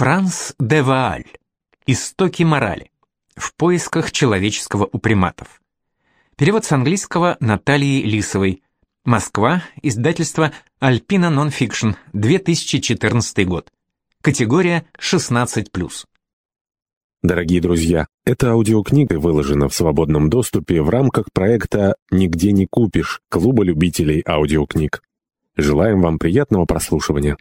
Франс де Вааль. Истоки морали. В поисках человеческого у приматов. Перевод с английского Натальи Лисовой. Москва. Издательство Альпина Nonfiction. 2014 год. Категория 16+. Дорогие друзья, эта аудиокнига выложена в свободном доступе в рамках проекта «Нигде не купишь» Клуба любителей аудиокниг. Желаем вам приятного прослушивания.